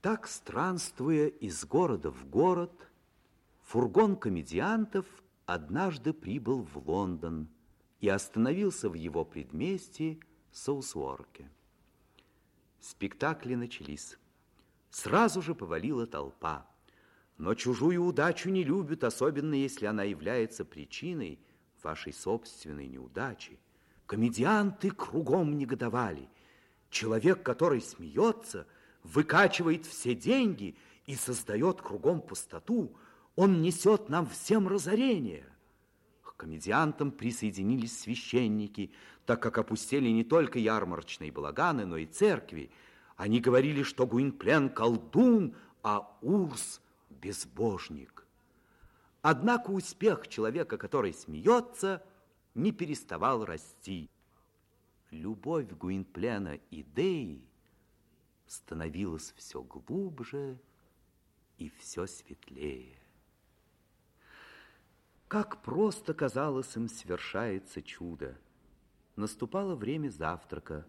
Так, странствуя из города в город, фургон комедиантов однажды прибыл в Лондон и остановился в его предместье Соусворке. Спектакли начались. Сразу же повалила толпа. Но чужую удачу не любят, особенно если она является причиной вашей собственной неудачи. Комедианты кругом негодовали. Человек, который смеется, выкачивает все деньги и создает кругом пустоту. Он несет нам всем разорение. К комедиантам присоединились священники, так как опустили не только ярмарочные балаганы, но и церкви. Они говорили, что Гуинплен колдун, а Урс безбожник. Однако успех человека, который смеется, не переставал расти. Любовь Гуинплена и Деи становилась все глубже и все светлее. Как просто казалось им свершается чудо. Наступало время завтрака.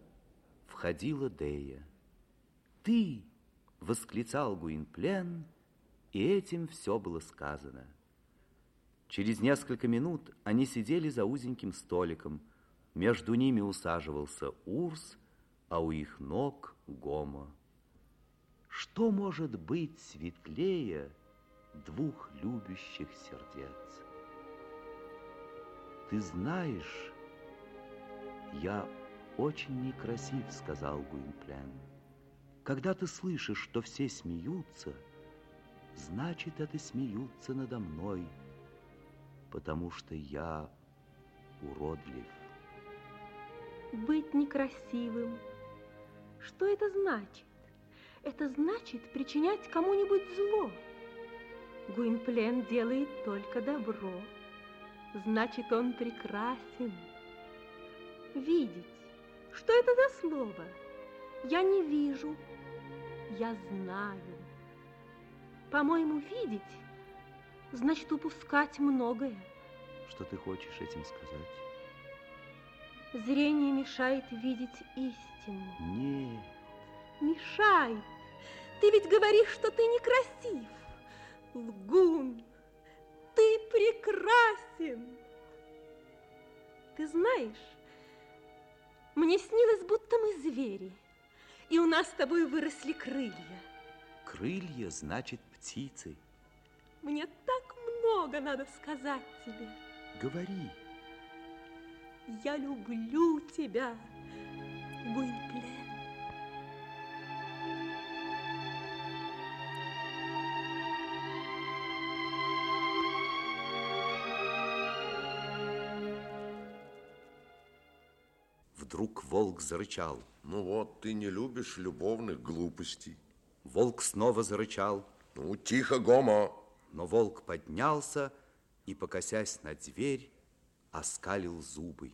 Входила Дея. «Ты!» — восклицал Гуинплен, и этим все было сказано. Через несколько минут они сидели за узеньким столиком. Между ними усаживался Урс, а у их ног Гомо. Что может быть светлее двух любящих сердец? Ты знаешь, я очень некрасив, сказал Гуинплен. Когда ты слышишь, что все смеются, значит, это смеются надо мной – потому что я уродлив. Быть некрасивым. Что это значит? Это значит причинять кому-нибудь зло. Гуинплен делает только добро. Значит, он прекрасен. Видеть. Что это за слово? Я не вижу. Я знаю. По-моему, видеть значит упускать многое. Что ты хочешь этим сказать? Зрение мешает видеть истину. Нет. Мешает. Ты ведь говоришь, что ты некрасив. Лгун, ты прекрасен. Ты знаешь, мне снилось, будто мы звери, и у нас с тобой выросли крылья. Крылья значит птицы. Мне так много надо сказать тебе. Говори. Я люблю тебя, Гуинплен. Волк зарычал. Ну вот, ты не любишь любовных глупостей. Волк снова зарычал. Ну, тихо, Гомо. Но волк поднялся и, покосясь на дверь, оскалил зубы.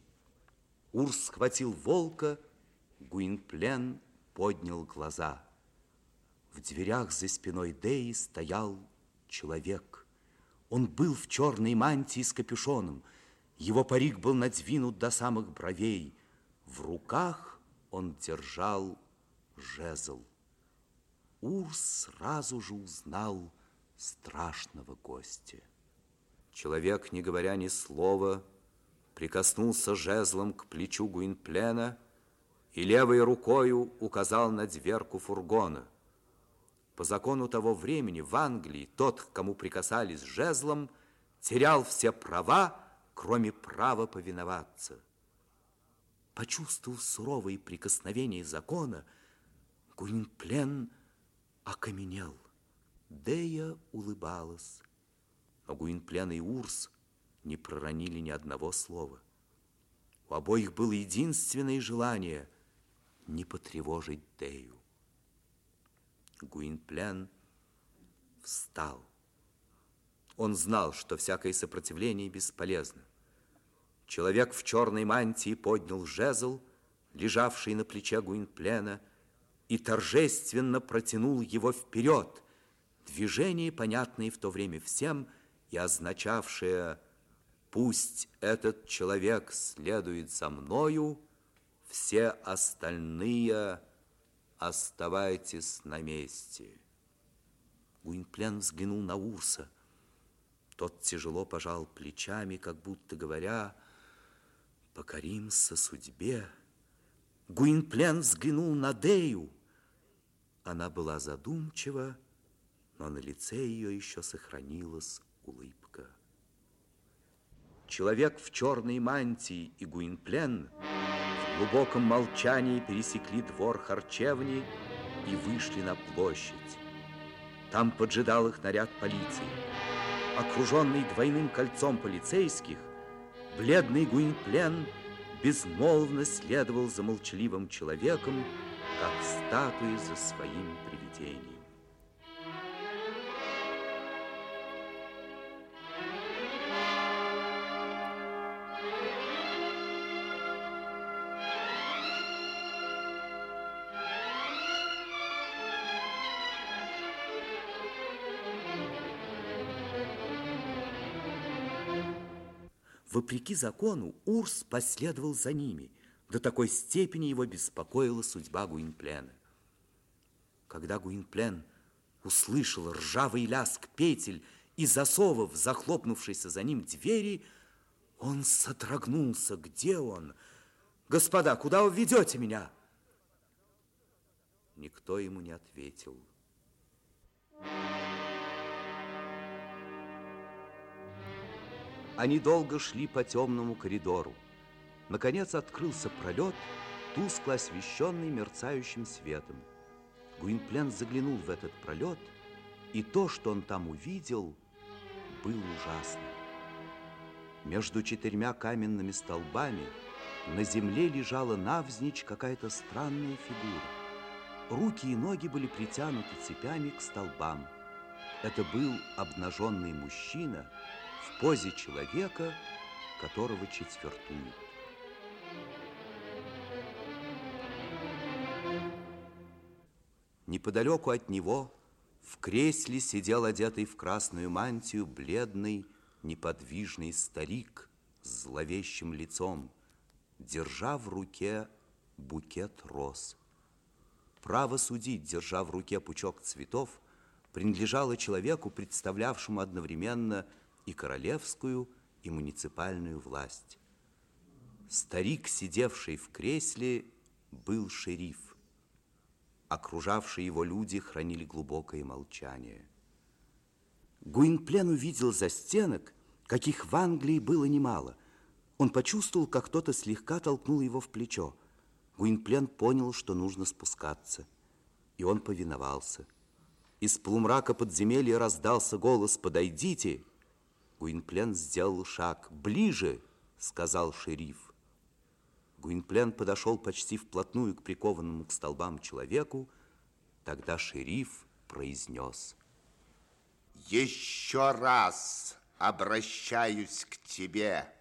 Урс схватил волка, Гуинплен поднял глаза. В дверях за спиной Деи стоял человек. Он был в черной мантии с капюшоном. Его парик был надвинут до самых бровей. В руках он держал жезл. Урс сразу же узнал страшного гостя. Человек, не говоря ни слова, прикоснулся жезлом к плечу Гуинплена и левой рукою указал на дверку фургона. По закону того времени в Англии тот, к кому прикасались жезлом, терял все права, кроме права повиноваться. Почувствовав суровые прикосновения закона, Гуинплен окаменел. Дея улыбалась, но Гуинплен и Урс не проронили ни одного слова. У обоих было единственное желание не потревожить Дею. Гуинплен встал. Он знал, что всякое сопротивление бесполезно. Человек в черной мантии поднял жезл, лежавший на плече Гуинплена, и торжественно протянул его вперед – Движение, понятное в то время всем и означавшее «пусть этот человек следует за мною, все остальные оставайтесь на месте». Гуинплен взглянул на Урса. Тот тяжело пожал плечами, как будто говоря, покоримся судьбе. Гуинплен взглянул на Дею. Она была задумчива, но на лице ее еще сохранилась улыбка. Человек в черной мантии и Гуинплен в глубоком молчании пересекли двор харчевни и вышли на площадь. Там поджидал их наряд полиции. Окруженный двойным кольцом полицейских, бледный Гуинплен безмолвно следовал за молчаливым человеком, как статуя за своим привидением. Вопреки закону, Урс последовал за ними. До такой степени его беспокоила судьба Гуинплена. Когда Гуинплен услышал ржавый ляск петель и засовов, захлопнувшейся за ним двери, он содрогнулся. Где он? Господа, куда вы ведете меня? Никто ему не ответил. Они долго шли по темному коридору. Наконец открылся пролет, тускло освещенный мерцающим светом. Гуинплен заглянул в этот пролет, и то, что он там увидел, было ужасно. Между четырьмя каменными столбами на земле лежала навзничь какая-то странная фигура. Руки и ноги были притянуты цепями к столбам. Это был обнаженный мужчина – в позе человека, которого четвертуют. Неподалеку от него в кресле сидел одетый в красную мантию бледный, неподвижный старик с зловещим лицом, держа в руке букет роз. Право судить, держа в руке пучок цветов, принадлежало человеку, представлявшему одновременно и королевскую, и муниципальную власть. Старик, сидевший в кресле, был шериф. Окружавшие его люди хранили глубокое молчание. Гуинплен увидел за стенок, каких в Англии было немало. Он почувствовал, как кто-то слегка толкнул его в плечо. Гуинплен понял, что нужно спускаться, и он повиновался. Из полумрака подземелья раздался голос «Подойдите!» Гуинплен сделал шаг. «Ближе!» — сказал шериф. Гуинплен подошел почти вплотную к прикованному к столбам человеку. Тогда шериф произнес. «Еще раз обращаюсь к тебе,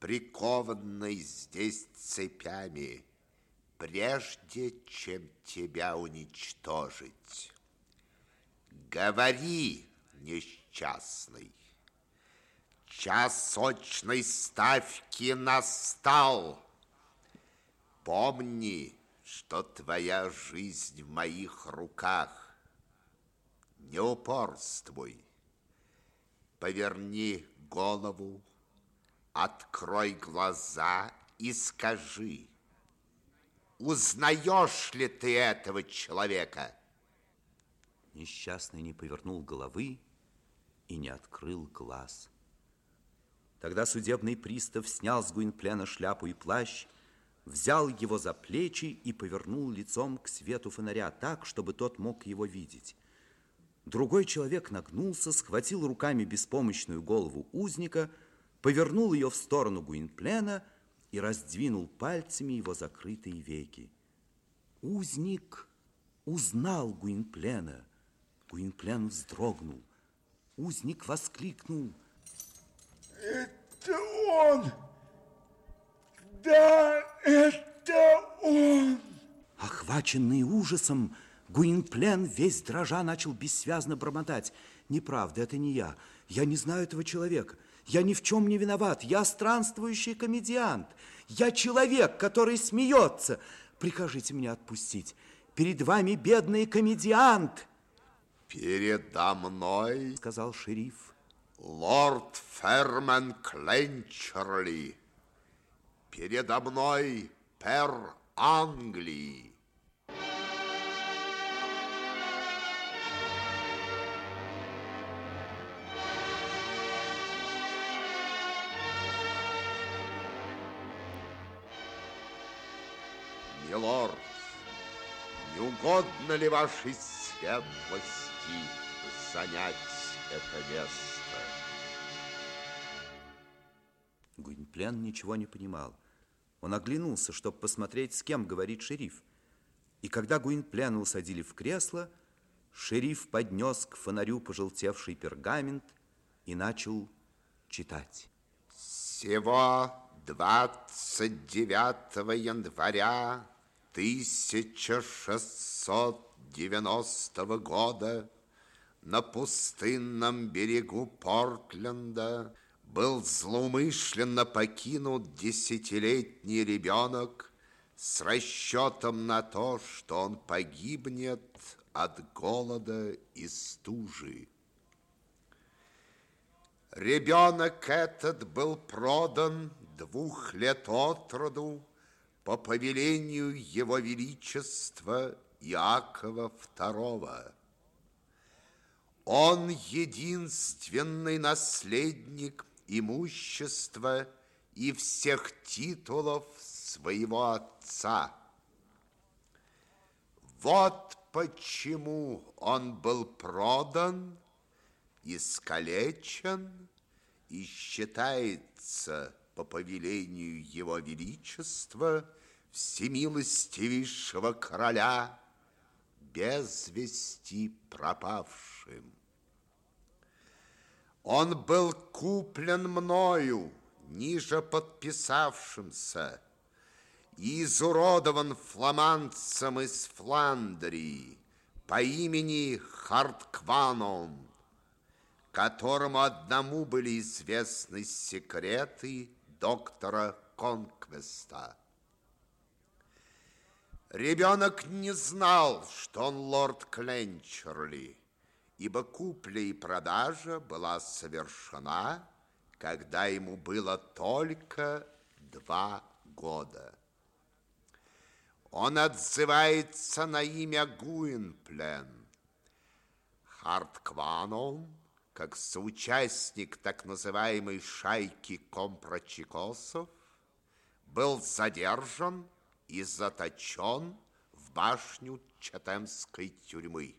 прикованный здесь цепями, прежде чем тебя уничтожить. Говори, несчастный!» Час сочной ставки настал. Помни, что твоя жизнь в моих руках. Не упорствуй. Поверни голову, открой глаза и скажи, узнаешь ли ты этого человека? Несчастный не повернул головы и не открыл глаз. Тогда судебный пристав снял с Гуинплена шляпу и плащ, взял его за плечи и повернул лицом к свету фонаря так, чтобы тот мог его видеть. Другой человек нагнулся, схватил руками беспомощную голову узника, повернул ее в сторону Гуинплена и раздвинул пальцами его закрытые веки. Узник узнал Гуинплена. Гуинплен вздрогнул. Узник воскликнул – это он! Да, это он! Охваченный ужасом, Гуинплен весь дрожа начал бессвязно бормотать. Неправда, это не я. Я не знаю этого человека. Я ни в чем не виноват. Я странствующий комедиант. Я человек, который смеется. Прикажите меня отпустить. Перед вами бедный комедиант. Передо мной, сказал шериф, лорд Фермен Кленчерли. Передо мной пер Англии. Милорд, не угодно ли вашей светлости занять это место? Гуинплен ничего не понимал. Он оглянулся, чтобы посмотреть, с кем говорит шериф. И когда Гуинплена усадили в кресло, шериф поднес к фонарю пожелтевший пергамент и начал читать. Всего 29 января 1690 года на пустынном берегу Портленда был злоумышленно покинут десятилетний ребенок с расчетом на то, что он погибнет от голода и стужи. Ребенок этот был продан двух лет от роду по повелению Его Величества Иакова II. Он единственный наследник имущества и всех титулов своего отца. Вот почему он был продан, искалечен и считается по повелению его величества всемилостивейшего короля без вести пропавшим. Он был куплен мною, ниже подписавшимся, и изуродован фламандцем из Фландрии по имени Харткваном, которому одному были известны секреты доктора Конквеста. Ребенок не знал, что он лорд Кленчерли, ибо купля и продажа была совершена, когда ему было только два года. Он отзывается на имя Гуинплен. Харткваном, как соучастник так называемой шайки компрочекосов, был задержан и заточен в башню Чатемской тюрьмы.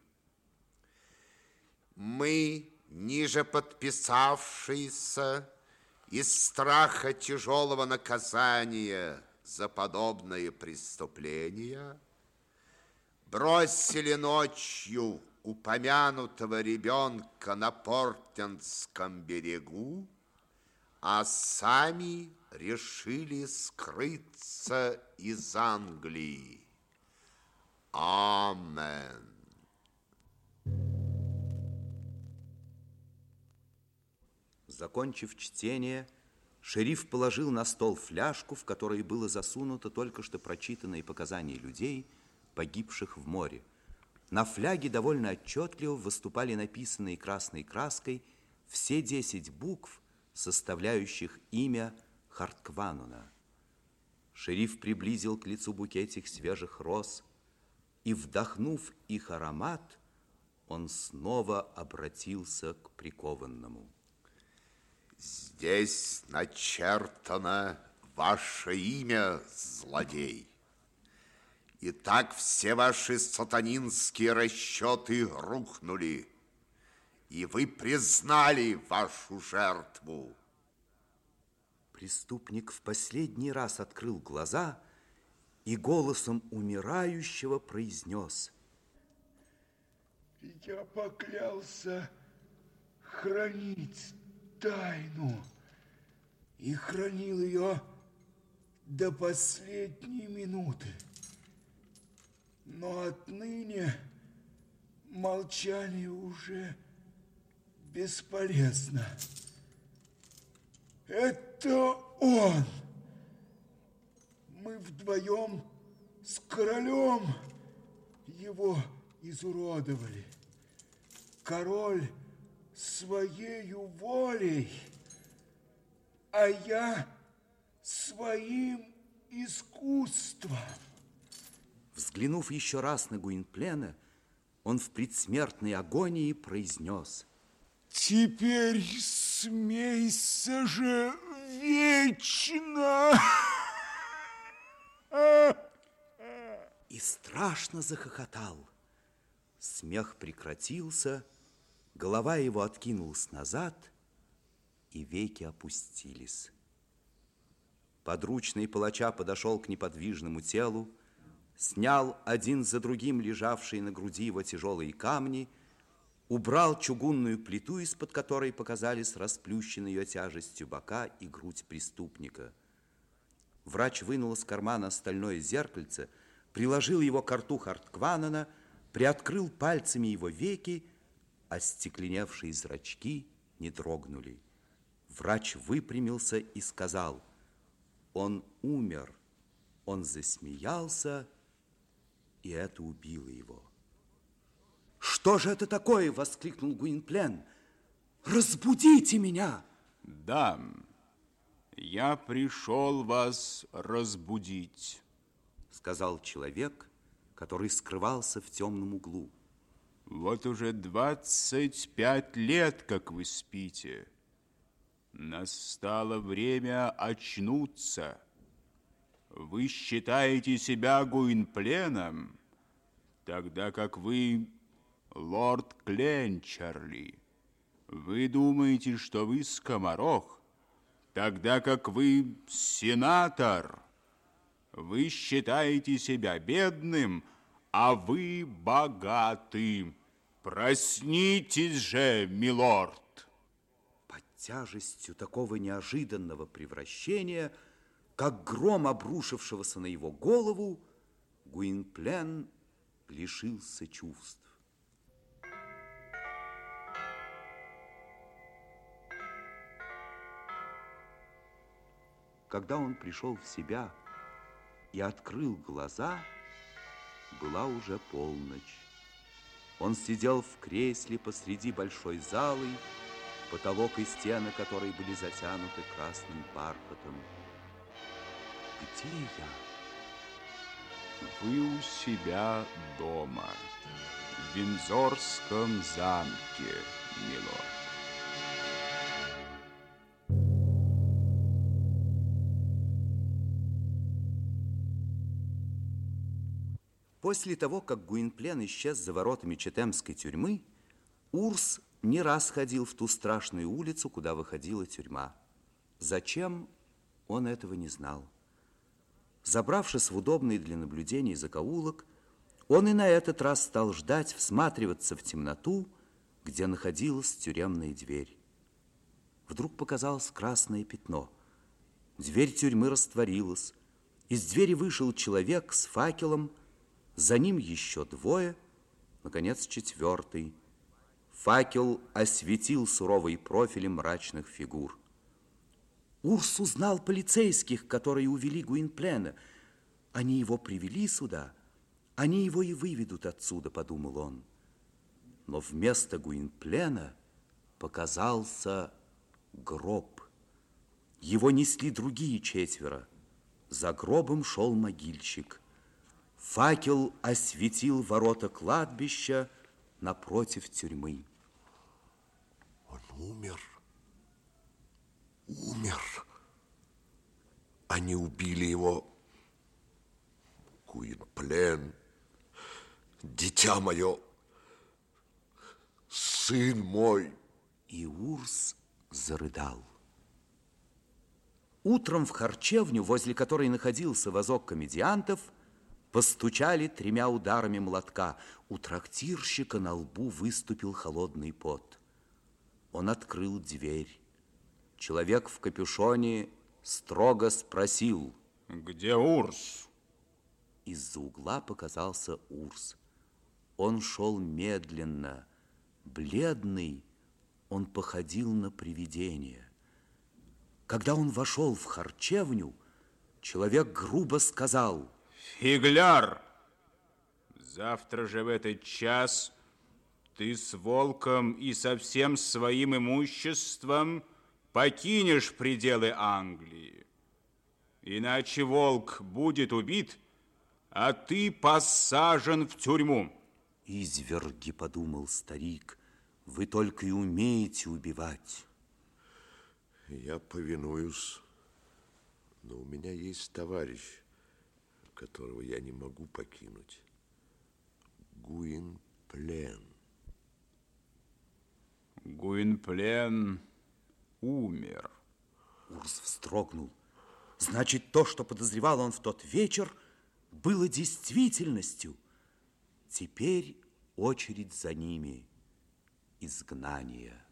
Мы, ниже подписавшиеся, из страха тяжелого наказания за подобные преступления, бросили ночью упомянутого ребенка на Портенском берегу, а сами решили скрыться из Англии. Амен. Закончив чтение, шериф положил на стол фляжку, в которой было засунуто только что прочитанные показания людей, погибших в море. На фляге довольно отчетливо выступали написанные красной краской все десять букв, составляющих имя Хартквануна. Шериф приблизил к лицу букетик свежих роз, и, вдохнув их аромат, он снова обратился к прикованному. Здесь начертано ваше имя, злодей. И так все ваши сатанинские расчеты рухнули, и вы признали вашу жертву. Преступник в последний раз открыл глаза и голосом умирающего произнес. Я поклялся хранить тайну и хранил ее до последней минуты. Но отныне молчание уже бесполезно. Это он. Мы вдвоем с королем его изуродовали. король своею волей, а я своим искусством. Взглянув еще раз на Гуинплена, он в предсмертной агонии произнес. Теперь смейся же вечно. И страшно захохотал. Смех прекратился, голова его откинулась назад, и веки опустились. Подручный палача подошел к неподвижному телу, снял один за другим лежавшие на груди его тяжелые камни, убрал чугунную плиту, из-под которой показались расплющенные ее тяжестью бока и грудь преступника. Врач вынул из кармана стальное зеркальце, приложил его к рту Харткванана, приоткрыл пальцами его веки, а стекленевшие зрачки не дрогнули. Врач выпрямился и сказал, он умер. Он засмеялся, и это убило его. «Что же это такое?» – воскликнул Гуинплен. «Разбудите меня!» «Да, я пришел вас разбудить», – сказал человек, который скрывался в темном углу. «Вот уже двадцать пять лет, как вы спите. Настало время очнуться. Вы считаете себя Гуинпленом, тогда как вы лорд Кленчарли. Вы думаете, что вы скоморох, тогда как вы сенатор. Вы считаете себя бедным, а вы богаты. Проснитесь же, милорд. Под тяжестью такого неожиданного превращения, как гром обрушившегося на его голову, Гуинплен лишился чувств. Когда он пришел в себя и открыл глаза, была уже полночь. Он сидел в кресле посреди большой залы, потолок и стены которой были затянуты красным бархатом. Где я? Вы у себя дома, в Винзорском замке, милорд. После того, как Гуинплен исчез за воротами Четемской тюрьмы, Урс не раз ходил в ту страшную улицу, куда выходила тюрьма. Зачем, он этого не знал. Забравшись в удобный для наблюдений закоулок, он и на этот раз стал ждать, всматриваться в темноту, где находилась тюремная дверь. Вдруг показалось красное пятно. Дверь тюрьмы растворилась. Из двери вышел человек с факелом, за ним еще двое, наконец, четвертый. Факел осветил суровые профили мрачных фигур. Урс узнал полицейских, которые увели Гуинплена. Они его привели сюда, они его и выведут отсюда, подумал он. Но вместо Гуинплена показался гроб. Его несли другие четверо. За гробом шел могильщик – Факел осветил ворота кладбища напротив тюрьмы. Он умер. Умер. Они убили его. Куинплен, дитя мое, сын мой. И Урс зарыдал. Утром в харчевню, возле которой находился возок комедиантов, Постучали тремя ударами молотка. У трактирщика на лбу выступил холодный пот. Он открыл дверь. Человек в капюшоне строго спросил. Где Урс? Из-за угла показался Урс. Он шел медленно, бледный, он походил на привидение. Когда он вошел в харчевню, человек грубо сказал – Фигляр! Завтра же в этот час ты с волком и со всем своим имуществом покинешь пределы Англии. Иначе волк будет убит, а ты посажен в тюрьму. Изверги, подумал старик, вы только и умеете убивать. Я повинуюсь, но у меня есть товарищ, которого я не могу покинуть. Гуинплен. Гуинплен умер. Урс вздрогнул. Значит, то, что подозревал он в тот вечер, было действительностью. Теперь очередь за ними изгнания.